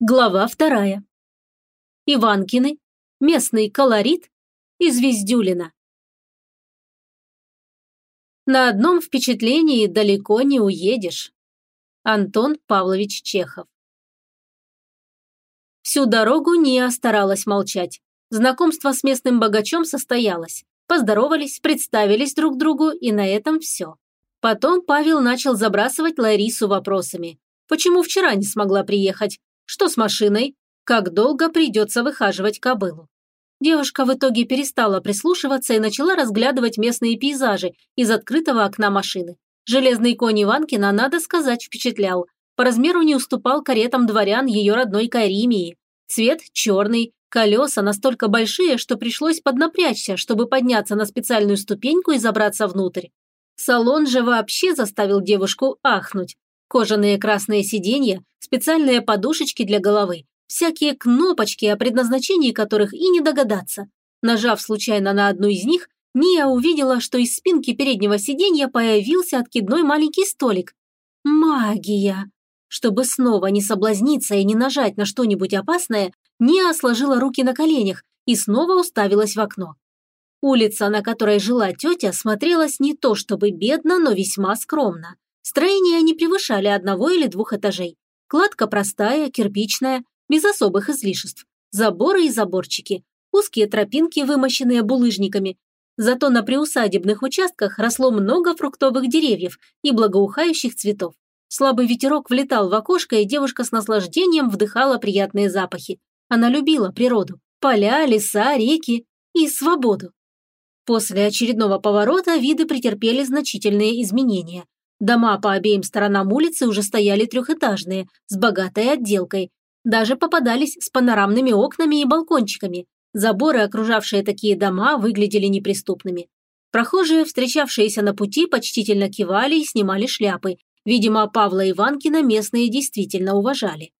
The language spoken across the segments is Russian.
Глава вторая. Иванкины, местный колорит и Звездюлина. На одном впечатлении далеко не уедешь. Антон Павлович Чехов. Всю дорогу Ния старалась молчать. Знакомство с местным богачом состоялось. Поздоровались, представились друг другу, и на этом все. Потом Павел начал забрасывать Ларису вопросами. Почему вчера не смогла приехать? Что с машиной? Как долго придется выхаживать кобылу? Девушка в итоге перестала прислушиваться и начала разглядывать местные пейзажи из открытого окна машины. Железный конь Иванкина, надо сказать, впечатлял. По размеру не уступал каретам дворян ее родной Каримии. Цвет черный, колеса настолько большие, что пришлось поднапрячься, чтобы подняться на специальную ступеньку и забраться внутрь. Салон же вообще заставил девушку ахнуть. Кожаные красные сиденья, специальные подушечки для головы, всякие кнопочки, о предназначении которых и не догадаться. Нажав случайно на одну из них, Ния увидела, что из спинки переднего сиденья появился откидной маленький столик. Магия! Чтобы снова не соблазниться и не нажать на что-нибудь опасное, Ния сложила руки на коленях и снова уставилась в окно. Улица, на которой жила тетя, смотрелась не то чтобы бедно, но весьма скромно. Строения не превышали одного или двух этажей. Кладка простая, кирпичная, без особых излишеств. Заборы и заборчики. Узкие тропинки, вымощенные булыжниками. Зато на приусадебных участках росло много фруктовых деревьев и благоухающих цветов. Слабый ветерок влетал в окошко, и девушка с наслаждением вдыхала приятные запахи. Она любила природу. Поля, леса, реки и свободу. После очередного поворота виды претерпели значительные изменения. Дома по обеим сторонам улицы уже стояли трехэтажные, с богатой отделкой. Даже попадались с панорамными окнами и балкончиками. Заборы, окружавшие такие дома, выглядели неприступными. Прохожие, встречавшиеся на пути, почтительно кивали и снимали шляпы. Видимо, Павла Иванкина местные действительно уважали.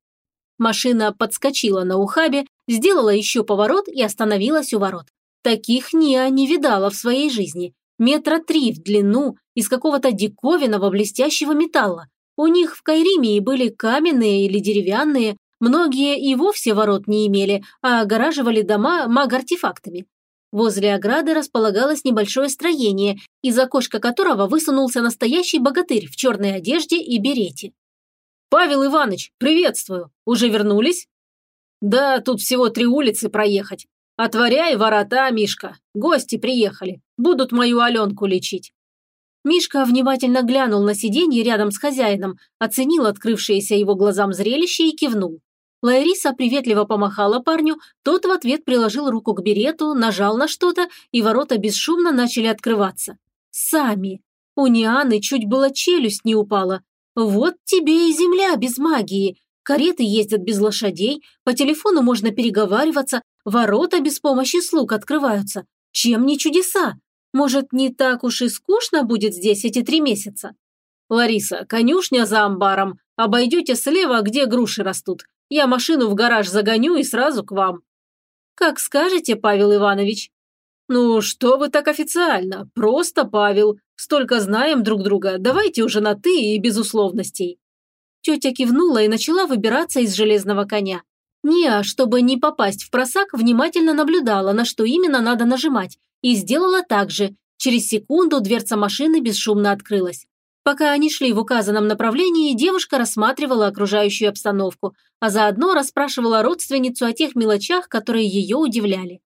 Машина подскочила на ухабе, сделала еще поворот и остановилась у ворот. Таких Ния не видала в своей жизни метра три в длину, из какого-то диковинного блестящего металла. У них в Кайримии были каменные или деревянные, многие и вовсе ворот не имели, а огораживали дома маг-артефактами. Возле ограды располагалось небольшое строение, из окошка которого высунулся настоящий богатырь в черной одежде и берете. «Павел Иванович, приветствую! Уже вернулись?» «Да, тут всего три улицы проехать. Отворяй ворота, Мишка. Гости приехали. Будут мою Аленку лечить. Мишка внимательно глянул на сиденье рядом с хозяином, оценил открывшееся его глазам зрелище и кивнул. Лариса приветливо помахала парню, тот в ответ приложил руку к берету, нажал на что-то, и ворота бесшумно начали открываться. Сами. У Нианы чуть было челюсть не упала. Вот тебе и земля без магии. Кареты ездят без лошадей, по телефону можно переговариваться, Ворота без помощи слуг открываются. Чем не чудеса? Может, не так уж и скучно будет здесь эти три месяца? Лариса, конюшня за амбаром. Обойдете слева, где груши растут. Я машину в гараж загоню и сразу к вам. Как скажете, Павел Иванович. Ну, что вы так официально? Просто Павел. Столько знаем друг друга. Давайте уже на «ты» и без условностей. Тетя кивнула и начала выбираться из железного коня. Ниа, чтобы не попасть в просак, внимательно наблюдала, на что именно надо нажимать, и сделала так же. Через секунду дверца машины бесшумно открылась. Пока они шли в указанном направлении, девушка рассматривала окружающую обстановку, а заодно расспрашивала родственницу о тех мелочах, которые ее удивляли.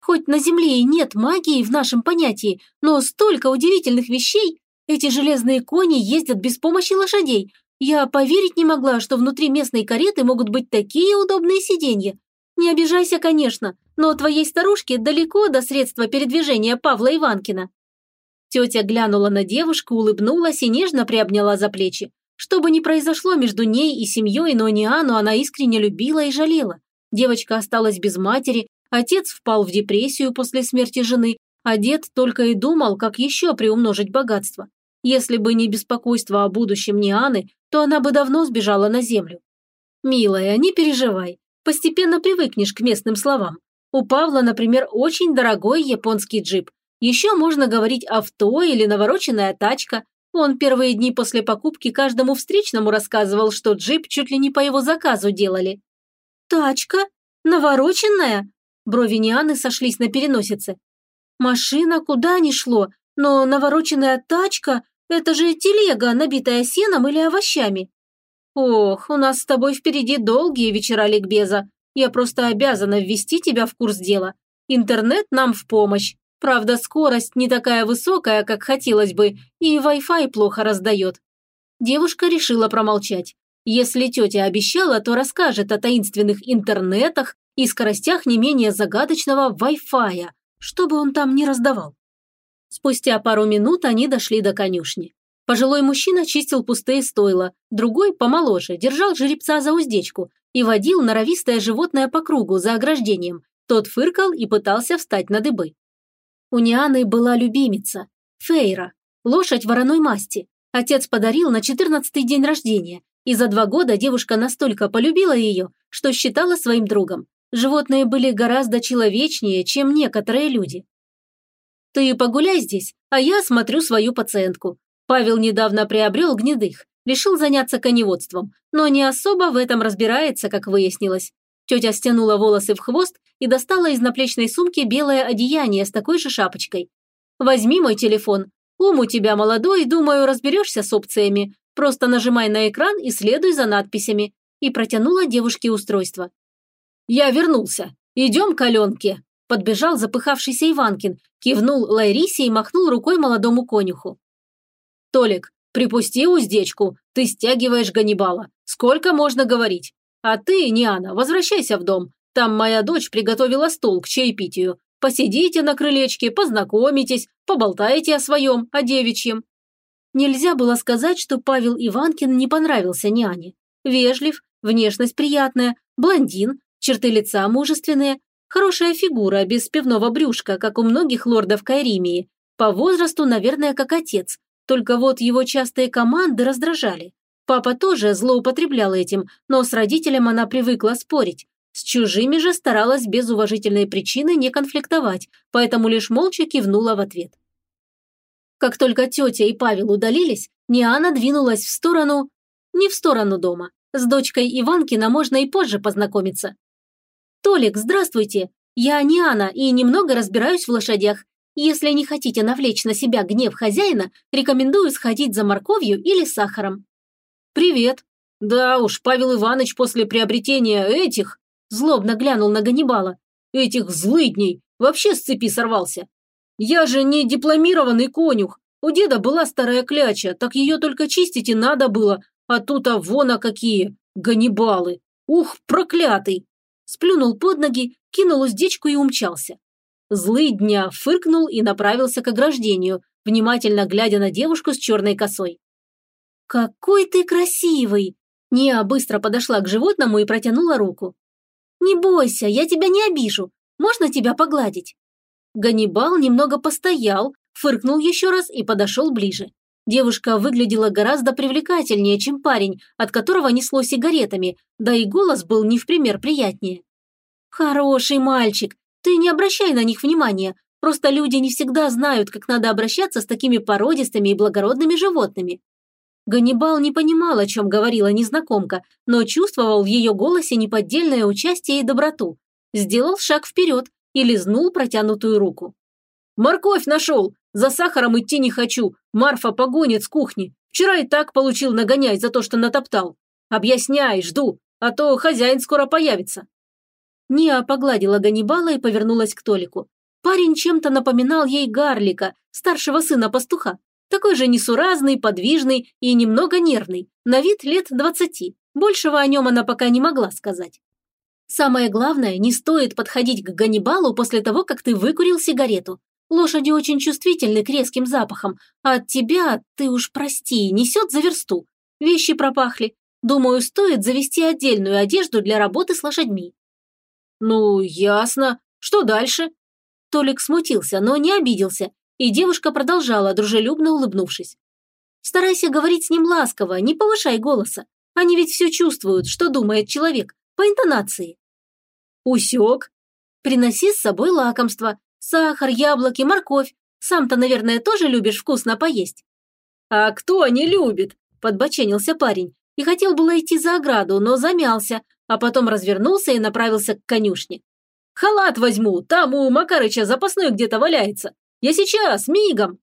Хоть на Земле и нет магии в нашем понятии, но столько удивительных вещей. Эти железные кони ездят без помощи лошадей, я поверить не могла, что внутри местной кареты могут быть такие удобные сиденья. Не обижайся, конечно, но твоей старушке далеко до средства передвижения Павла Иванкина». Тетя глянула на девушку, улыбнулась и нежно приобняла за плечи. Что бы ни произошло между ней и семьей, но Ниану она искренне любила и жалела. Девочка осталась без матери, отец впал в депрессию после смерти жены, а дед только и думал, как еще приумножить богатство. Если бы не беспокойство о будущем Нианы, то она бы давно сбежала на землю. Милая, не переживай, постепенно привыкнешь к местным словам. У Павла, например, очень дорогой японский джип. Еще можно говорить авто или навороченная тачка. Он первые дни после покупки каждому встречному рассказывал, что джип чуть ли не по его заказу делали. Тачка? Навороченная? Брови Нианы сошлись на переносице. Машина куда ни шло, но навороченная тачка – это же телега, набитая сеном или овощами. Ох, у нас с тобой впереди долгие вечера ликбеза. Я просто обязана ввести тебя в курс дела. Интернет нам в помощь. Правда, скорость не такая высокая, как хотелось бы, и Wi-Fi плохо раздает. Девушка решила промолчать. Если тетя обещала, то расскажет о таинственных интернетах и скоростях не менее загадочного Wi-Fi, чтобы он там не раздавал. Спустя пару минут они дошли до конюшни. Пожилой мужчина чистил пустые стойла, другой, помоложе, держал жеребца за уздечку и водил норовистое животное по кругу за ограждением. Тот фыркал и пытался встать на дыбы. У Нианы была любимица – Фейра, лошадь вороной масти. Отец подарил на четырнадцатый день рождения, и за два года девушка настолько полюбила ее, что считала своим другом. Животные были гораздо человечнее, чем некоторые люди. «Ты погуляй здесь, а я смотрю свою пациентку», Павел недавно приобрел гнедых, решил заняться коневодством, но не особо в этом разбирается, как выяснилось. Тетя стянула волосы в хвост и достала из наплечной сумки белое одеяние с такой же шапочкой. «Возьми мой телефон. Ум у тебя молодой, думаю, разберешься с опциями. Просто нажимай на экран и следуй за надписями». И протянула девушке устройство. «Я вернулся. Идем к Аленке», – подбежал запыхавшийся Иванкин, кивнул Лайрисе и махнул рукой молодому конюху. «Толик, припусти уздечку, ты стягиваешь Ганнибала. Сколько можно говорить? А ты, Ниана, возвращайся в дом. Там моя дочь приготовила стол к чаепитию. Посидите на крылечке, познакомитесь, поболтайте о своем, о девичьем». Нельзя было сказать, что Павел Иванкин не понравился Ниане. Вежлив, внешность приятная, блондин, черты лица мужественные, хорошая фигура без пивного брюшка, как у многих лордов Кайримии. По возрасту, наверное, как отец, только вот его частые команды раздражали. Папа тоже злоупотреблял этим, но с родителем она привыкла спорить. С чужими же старалась без уважительной причины не конфликтовать, поэтому лишь молча кивнула в ответ. Как только тетя и Павел удалились, Ниана двинулась в сторону... Не в сторону дома. С дочкой Иванкина можно и позже познакомиться. «Толик, здравствуйте. Я Ниана и немного разбираюсь в лошадях. Если не хотите навлечь на себя гнев хозяина, рекомендую сходить за морковью или сахаром. «Привет. Да уж, Павел Иванович после приобретения этих...» Злобно глянул на Ганнибала. «Этих злыдней. Вообще с цепи сорвался. Я же не дипломированный конюх. У деда была старая кляча, так ее только чистить и надо было. А тут а вон а какие. Ганнибалы. Ух, проклятый!» Сплюнул под ноги, кинул уздечку и умчался. Злый дня фыркнул и направился к ограждению, внимательно глядя на девушку с черной косой. «Какой ты красивый!» Ния быстро подошла к животному и протянула руку. «Не бойся, я тебя не обижу. Можно тебя погладить?» Ганнибал немного постоял, фыркнул еще раз и подошел ближе. Девушка выглядела гораздо привлекательнее, чем парень, от которого несло сигаретами, да и голос был не в пример приятнее. «Хороший мальчик, ты не обращай на них внимания, просто люди не всегда знают, как надо обращаться с такими породистыми и благородными животными. Ганнибал не понимал, о чем говорила незнакомка, но чувствовал в ее голосе неподдельное участие и доброту. Сделал шаг вперед и лизнул протянутую руку. «Морковь нашел! За сахаром идти не хочу! Марфа погонит с кухни! Вчера и так получил нагоняй за то, что натоптал! Объясняй, жду, а то хозяин скоро появится!» Ниа погладила Ганнибала и повернулась к Толику. Парень чем-то напоминал ей Гарлика, старшего сына пастуха. Такой же несуразный, подвижный и немного нервный, на вид лет двадцати. Большего о нем она пока не могла сказать. Самое главное, не стоит подходить к Ганнибалу после того, как ты выкурил сигарету. Лошади очень чувствительны к резким запахам, а от тебя, ты уж прости, несет за версту. Вещи пропахли. Думаю, стоит завести отдельную одежду для работы с лошадьми. «Ну, ясно. Что дальше?» Толик смутился, но не обиделся, и девушка продолжала, дружелюбно улыбнувшись. «Старайся говорить с ним ласково, не повышай голоса. Они ведь все чувствуют, что думает человек, по интонации». «Усек. Приноси с собой лакомство. Сахар, яблоки, морковь. Сам-то, наверное, тоже любишь вкусно поесть». «А кто не любит?» – подбоченился парень и хотел было идти за ограду, но замялся, а потом развернулся и направился к конюшне. «Халат возьму, там у Макарыча запасной где-то валяется. Я сейчас, мигом!»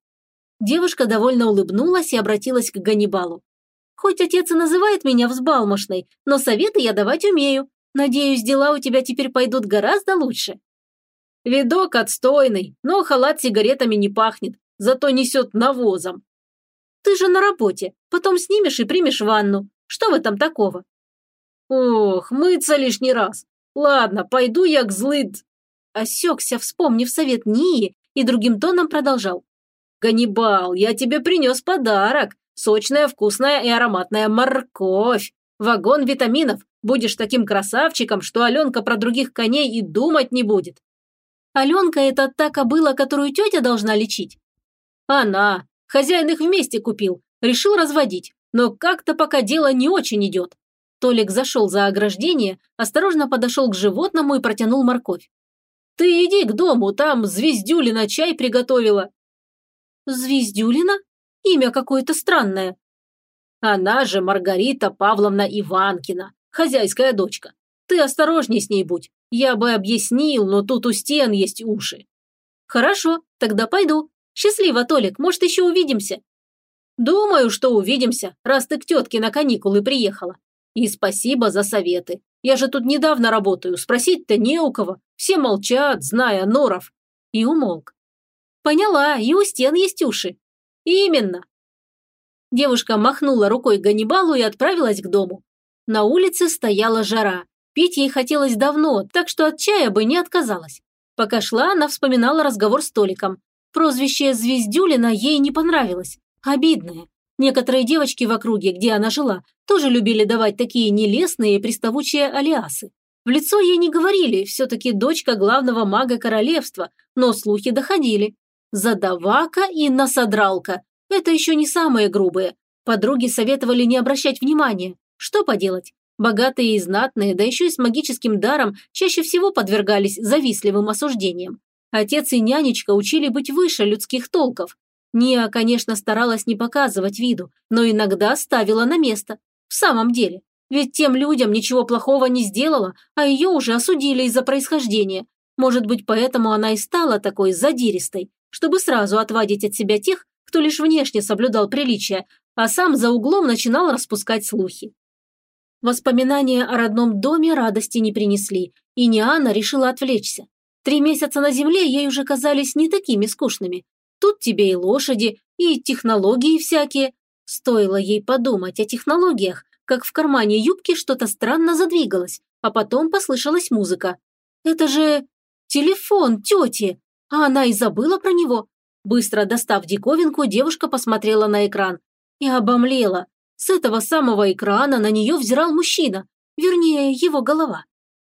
Девушка довольно улыбнулась и обратилась к Ганнибалу. «Хоть отец и называет меня взбалмошной, но советы я давать умею. Надеюсь, дела у тебя теперь пойдут гораздо лучше». «Видок отстойный, но халат сигаретами не пахнет, зато несет навозом». «Ты же на работе, потом снимешь и примешь ванну. Что в этом такого?» «Ох, мыться лишний раз. Ладно, пойду я к злыд...» Осекся, вспомнив совет Нии, и другим тоном продолжал. «Ганнибал, я тебе принес подарок. Сочная, вкусная и ароматная морковь. Вагон витаминов. Будешь таким красавчиком, что Аленка про других коней и думать не будет». «Аленка – это та кобыла, которую тетя должна лечить?» «Она. Хозяин их вместе купил. Решил разводить. Но как-то пока дело не очень идет. Толик зашел за ограждение, осторожно подошел к животному и протянул морковь. «Ты иди к дому, там Звездюлина чай приготовила». «Звездюлина? Имя какое-то странное». «Она же Маргарита Павловна Иванкина, хозяйская дочка. Ты осторожней с ней будь. Я бы объяснил, но тут у стен есть уши». «Хорошо, тогда пойду. Счастливо, Толик, может, еще увидимся?» «Думаю, что увидимся, раз ты к тетке на каникулы приехала. И спасибо за советы. Я же тут недавно работаю, спросить-то не у кого. Все молчат, зная норов. И умолк. Поняла, и у стен есть уши. Именно. Девушка махнула рукой Ганнибалу и отправилась к дому. На улице стояла жара. Пить ей хотелось давно, так что от чая бы не отказалась. Пока шла, она вспоминала разговор с Толиком. Прозвище Звездюлина ей не понравилось. Обидное. Некоторые девочки в округе, где она жила, тоже любили давать такие нелестные и приставучие алиасы. В лицо ей не говорили, все-таки дочка главного мага королевства, но слухи доходили. Задавака и насодралка – это еще не самые грубые. Подруги советовали не обращать внимания. Что поделать? Богатые и знатные, да еще и с магическим даром, чаще всего подвергались завистливым осуждениям. Отец и нянечка учили быть выше людских толков, Ния, конечно, старалась не показывать виду, но иногда ставила на место. В самом деле, ведь тем людям ничего плохого не сделала, а ее уже осудили из-за происхождения. Может быть, поэтому она и стала такой задиристой, чтобы сразу отвадить от себя тех, кто лишь внешне соблюдал приличия, а сам за углом начинал распускать слухи. Воспоминания о родном доме радости не принесли, и Ниана решила отвлечься. Три месяца на земле ей уже казались не такими скучными. Тут тебе и лошади, и технологии всякие. Стоило ей подумать о технологиях, как в кармане юбки что-то странно задвигалось, а потом послышалась музыка. Это же телефон тети, а она и забыла про него. Быстро достав диковинку, девушка посмотрела на экран и обомлела. С этого самого экрана на нее взирал мужчина, вернее, его голова.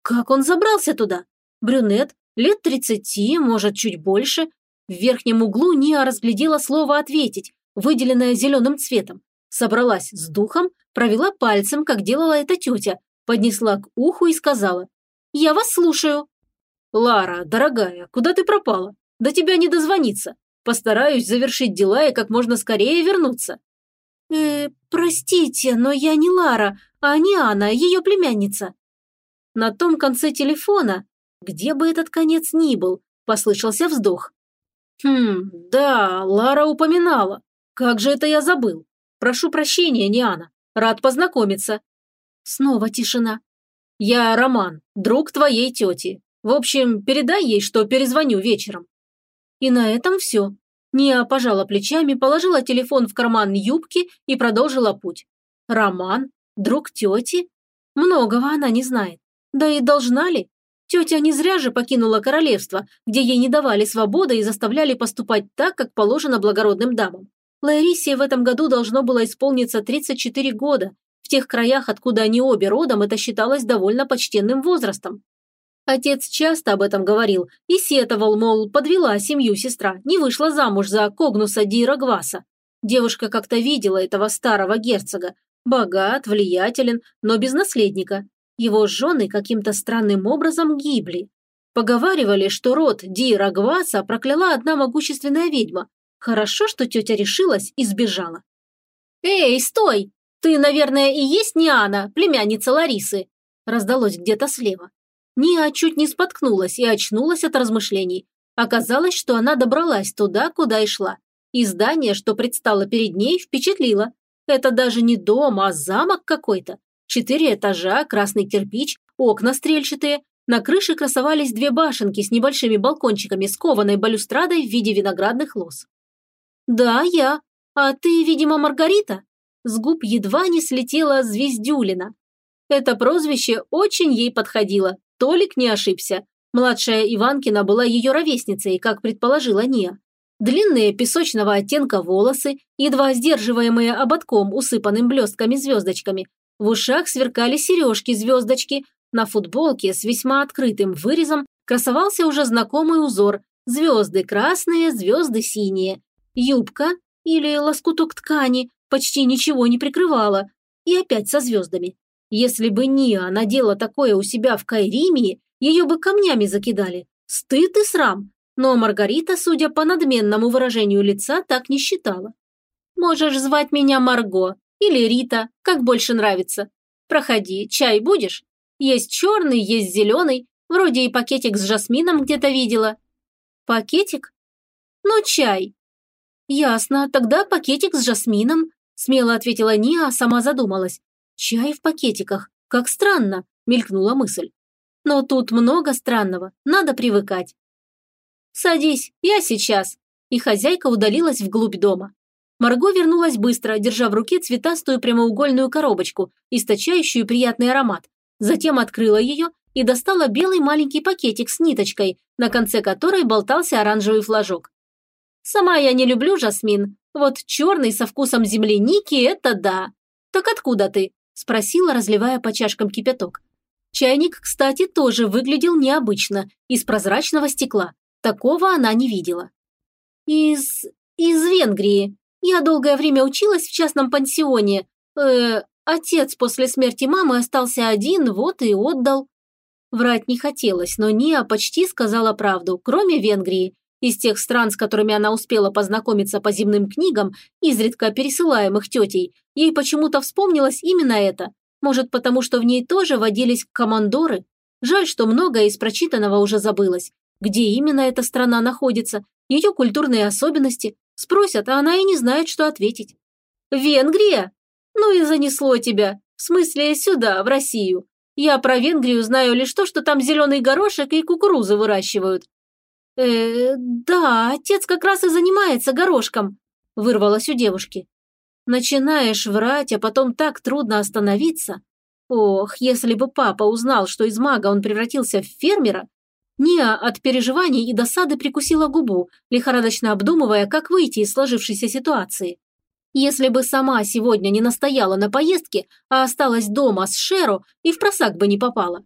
Как он забрался туда? Брюнет, лет тридцати, может, чуть больше, в верхнем углу Ниа разглядела слово «ответить», выделенное зеленым цветом. Собралась с духом, провела пальцем, как делала эта тетя, поднесла к уху и сказала «Я вас слушаю». «Лара, дорогая, куда ты пропала? До тебя не дозвониться. Постараюсь завершить дела и как можно скорее вернуться». «Э, простите, но я не Лара, а не Анна, ее племянница». На том конце телефона, где бы этот конец ни был, послышался вздох. «Хм, да, Лара упоминала. Как же это я забыл? Прошу прощения, Ниана. Рад познакомиться». Снова тишина. «Я Роман, друг твоей тети. В общем, передай ей, что перезвоню вечером». И на этом все. Ния пожала плечами, положила телефон в карман юбки и продолжила путь. Роман? Друг тети? Многого она не знает. Да и должна ли? Тетя не зря же покинула королевство, где ей не давали свободы и заставляли поступать так, как положено благородным дамам. Ларисе в этом году должно было исполниться 34 года. В тех краях, откуда они обе родом, это считалось довольно почтенным возрастом. Отец часто об этом говорил и сетовал, мол, подвела семью сестра, не вышла замуж за Когнуса Ди Рагваса. Девушка как-то видела этого старого герцога. Богат, влиятелен, но без наследника. Его жены каким-то странным образом гибли. Поговаривали, что род Ди Рагваса прокляла одна могущественная ведьма. Хорошо, что тетя решилась и сбежала. «Эй, стой! Ты, наверное, и есть Ниана, племянница Ларисы?» раздалось где-то слева. Ния чуть не споткнулась и очнулась от размышлений. Оказалось, что она добралась туда, куда и шла. И здание, что предстало перед ней, впечатлило. Это даже не дом, а замок какой-то. Четыре этажа, красный кирпич, окна стрельчатые. На крыше красовались две башенки с небольшими балкончиками с кованой балюстрадой в виде виноградных лоз. «Да, я. А ты, видимо, Маргарита?» С губ едва не слетела звездюлина. Это прозвище очень ей подходило, Толик не ошибся. Младшая Иванкина была ее ровесницей, как предположила Ния. Длинные песочного оттенка волосы, едва сдерживаемые ободком, усыпанным блестками-звездочками. В ушах сверкали сережки-звездочки. На футболке с весьма открытым вырезом красовался уже знакомый узор. Звезды красные, звезды синие. Юбка или лоскуток ткани почти ничего не прикрывала. И опять со звездами. Если бы Ния надела такое у себя в Кайримии, ее бы камнями закидали. Стыд и срам. Но Маргарита, судя по надменному выражению лица, так не считала. «Можешь звать меня Марго или Рита, как больше нравится. Проходи, чай будешь? Есть черный, есть зеленый, вроде и пакетик с жасмином где-то видела». «Пакетик? Ну, чай». «Ясно, тогда пакетик с жасмином», смело ответила Ния, а сама задумалась. «Чай в пакетиках. Как странно!» – мелькнула мысль. «Но тут много странного. Надо привыкать». «Садись, я сейчас!» И хозяйка удалилась вглубь дома. Марго вернулась быстро, держа в руке цветастую прямоугольную коробочку, источающую приятный аромат. Затем открыла ее и достала белый маленький пакетик с ниточкой, на конце которой болтался оранжевый флажок. «Сама я не люблю жасмин. Вот черный со вкусом земляники – это да. Так откуда ты?» Спросила, разливая по чашкам кипяток. Чайник, кстати, тоже выглядел необычно, из прозрачного стекла. Такого она не видела. Из... из Венгрии. Я долгое время училась в частном пансионе. Э, отец после смерти мамы остался один, вот и отдал. Врать не хотелось, но Ния почти сказала правду, кроме Венгрии. Из тех стран, с которыми она успела познакомиться по земным книгам, изредка пересылаемых тетей, ей почему-то вспомнилось именно это. Может, потому что в ней тоже водились командоры? Жаль, что многое из прочитанного уже забылось. Где именно эта страна находится? Ее культурные особенности? Спросят, а она и не знает, что ответить. «Венгрия? Ну и занесло тебя. В смысле, сюда, в Россию. Я про Венгрию знаю лишь то, что там зеленый горошек и кукурузы выращивают. «Э, да, отец как раз и занимается горошком», – вырвалось у девушки. Начинаешь врать, а потом так трудно остановиться. Ох, если бы папа узнал, что из мага он превратился в фермера. Ния от переживаний и досады прикусила губу, лихорадочно обдумывая, как выйти из сложившейся ситуации. Если бы сама сегодня не настояла на поездке, а осталась дома с Шеро, и в просак бы не попала.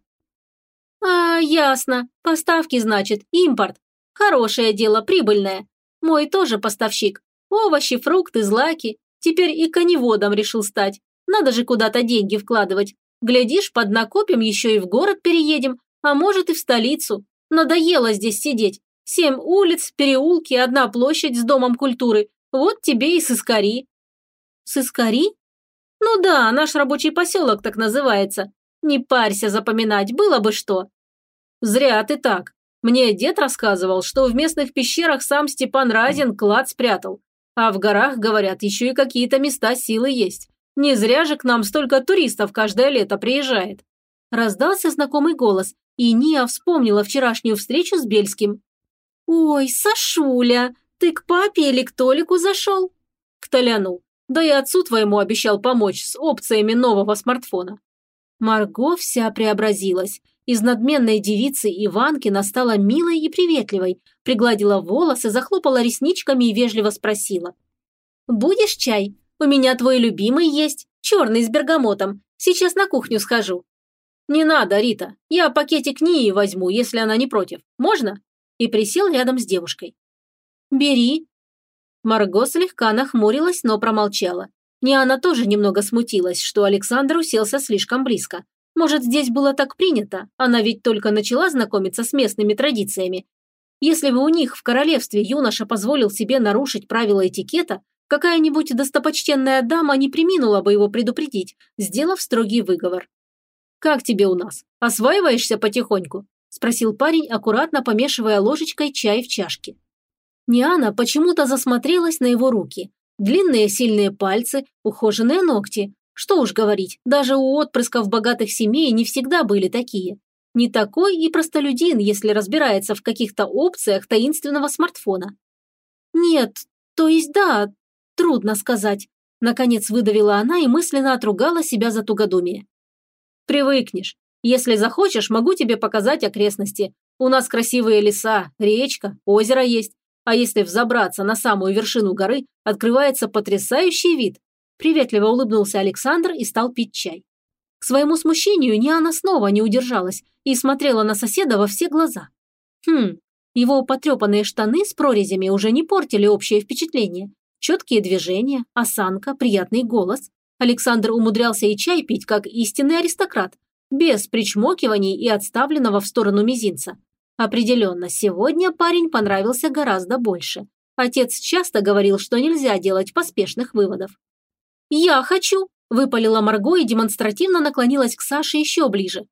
«А, ясно. Поставки, значит, импорт. Хорошее дело, прибыльное. Мой тоже поставщик. Овощи, фрукты, злаки. Теперь и коневодом решил стать. Надо же куда-то деньги вкладывать. Глядишь, поднакопим, еще и в город переедем, а может и в столицу. Надоело здесь сидеть. Семь улиц, переулки, одна площадь с домом культуры. Вот тебе и сыскари. Сыскари? Ну да, наш рабочий поселок так называется. Не парься запоминать, было бы что. Зря ты так. Мне дед рассказывал, что в местных пещерах сам Степан Разин клад спрятал. А в горах, говорят, еще и какие-то места силы есть. Не зря же к нам столько туристов каждое лето приезжает. Раздался знакомый голос, и Ния вспомнила вчерашнюю встречу с Бельским. «Ой, Сашуля, ты к папе или к Толику зашел?» «К Толяну. Да и отцу твоему обещал помочь с опциями нового смартфона». Марго вся преобразилась. Из надменной девицы Иванкина стала милой и приветливой, пригладила волосы, захлопала ресничками и вежливо спросила. «Будешь чай? У меня твой любимый есть, черный с бергамотом. Сейчас на кухню схожу». «Не надо, Рита. Я пакетик Нии возьму, если она не против. Можно?» И присел рядом с девушкой. «Бери». Марго слегка нахмурилась, но промолчала. Ниана тоже немного смутилась, что Александр уселся слишком близко. Может, здесь было так принято? Она ведь только начала знакомиться с местными традициями. Если бы у них в королевстве юноша позволил себе нарушить правила этикета, какая-нибудь достопочтенная дама не приминула бы его предупредить, сделав строгий выговор. Как тебе у нас? Осваиваешься потихоньку?» – спросил парень, аккуратно помешивая ложечкой чай в чашке. Ниана почему-то засмотрелась на его руки. Длинные сильные пальцы, ухоженные ногти. Что уж говорить, даже у отпрысков богатых семей не всегда были такие. Не такой и простолюдин, если разбирается в каких-то опциях таинственного смартфона. «Нет, то есть да, трудно сказать», – наконец выдавила она и мысленно отругала себя за тугодумие. Привыкнешь. Если захочешь, могу тебе показать окрестности. У нас красивые леса, речка, озеро есть. А если взобраться на самую вершину горы, открывается потрясающий вид. Приветливо улыбнулся Александр и стал пить чай. К своему смущению Ниана снова не удержалась и смотрела на соседа во все глаза. Хм, его потрепанные штаны с прорезями уже не портили общее впечатление. Четкие движения, осанка, приятный голос. Александр умудрялся и чай пить, как истинный аристократ, без причмокиваний и отставленного в сторону мизинца. Определенно, сегодня парень понравился гораздо больше. Отец часто говорил, что нельзя делать поспешных выводов. «Я хочу!» – выпалила Марго и демонстративно наклонилась к Саше еще ближе.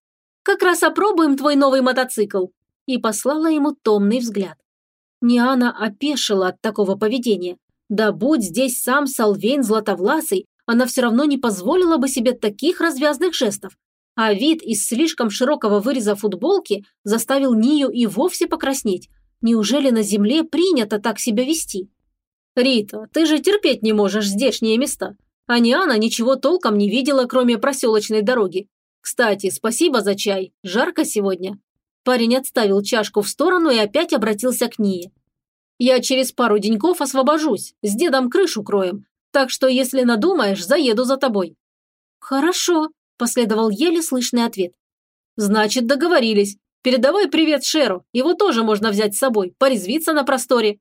«Как раз опробуем твой новый мотоцикл!» и послала ему томный взгляд. Ниана опешила от такого поведения. Да будь здесь сам Салвейн Златовласый, она все равно не позволила бы себе таких развязных жестов. А вид из слишком широкого выреза футболки заставил Нию и вовсе покраснеть. Неужели на земле принято так себя вести? «Рита, ты же терпеть не можешь здешние места. А Ниана ничего толком не видела, кроме проселочной дороги. Кстати, спасибо за чай. Жарко сегодня». Парень отставил чашку в сторону и опять обратился к Нии. «Я через пару деньков освобожусь, с дедом крышу кроем, так что, если надумаешь, заеду за тобой». «Хорошо», – последовал еле слышный ответ. «Значит, договорились. Передавай привет Шеру, его тоже можно взять с собой, порезвиться на просторе».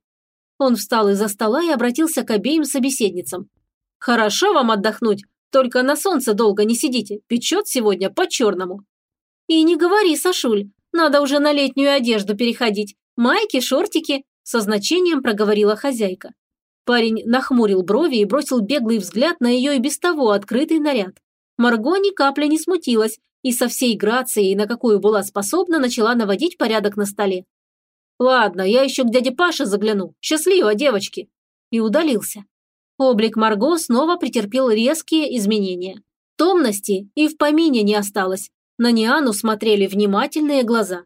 Он встал из-за стола и обратился к обеим собеседницам. «Хорошо вам отдохнуть, только на солнце долго не сидите, печет сегодня по-черному». «И не говори, Сашуль, надо уже на летнюю одежду переходить, майки, шортики», со значением проговорила хозяйка. Парень нахмурил брови и бросил беглый взгляд на ее и без того открытый наряд. Марго ни капли не смутилась и со всей грацией, на какую была способна, начала наводить порядок на столе. «Ладно, я еще к дяде Паше загляну. Счастливо, девочки!» И удалился. Облик Марго снова претерпел резкие изменения. Томности и в помине не осталось. На Ниану смотрели внимательные глаза.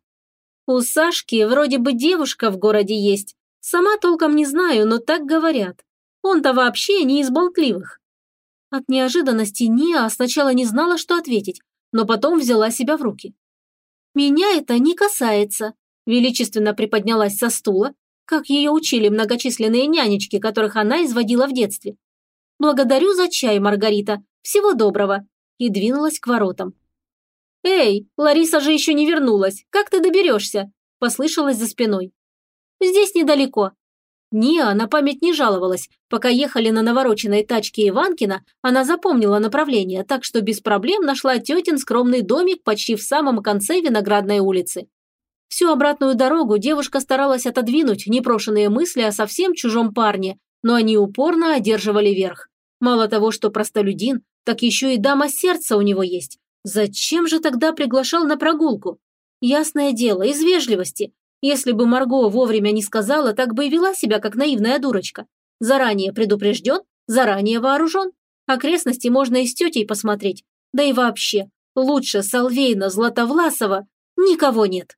У Сашки вроде бы девушка в городе есть, Сама толком не знаю, но так говорят. Он-то вообще не из болтливых. От неожиданности Ния сначала не знала, что ответить, но потом взяла себя в руки. «Меня это не касается», – величественно приподнялась со стула, как ее учили многочисленные нянечки, которых она изводила в детстве. «Благодарю за чай, Маргарита. Всего доброго», и двинулась к воротам. «Эй, Лариса же еще не вернулась. Как ты доберешься?» – послышалось за спиной. Здесь недалеко». Ния на память не жаловалась. Пока ехали на навороченной тачке Иванкина, она запомнила направление, так что без проблем нашла тетин скромный домик почти в самом конце Виноградной улицы. Всю обратную дорогу девушка старалась отодвинуть непрошенные мысли о совсем чужом парне, но они упорно одерживали верх. Мало того, что простолюдин, так еще и дама сердца у него есть. Зачем же тогда приглашал на прогулку? Ясное дело, из вежливости. Если бы Марго вовремя не сказала, так бы и вела себя, как наивная дурочка. Заранее предупрежден, заранее вооружен. Окрестности можно и с тетей посмотреть. Да и вообще, лучше Салвейна Златовласова никого нет.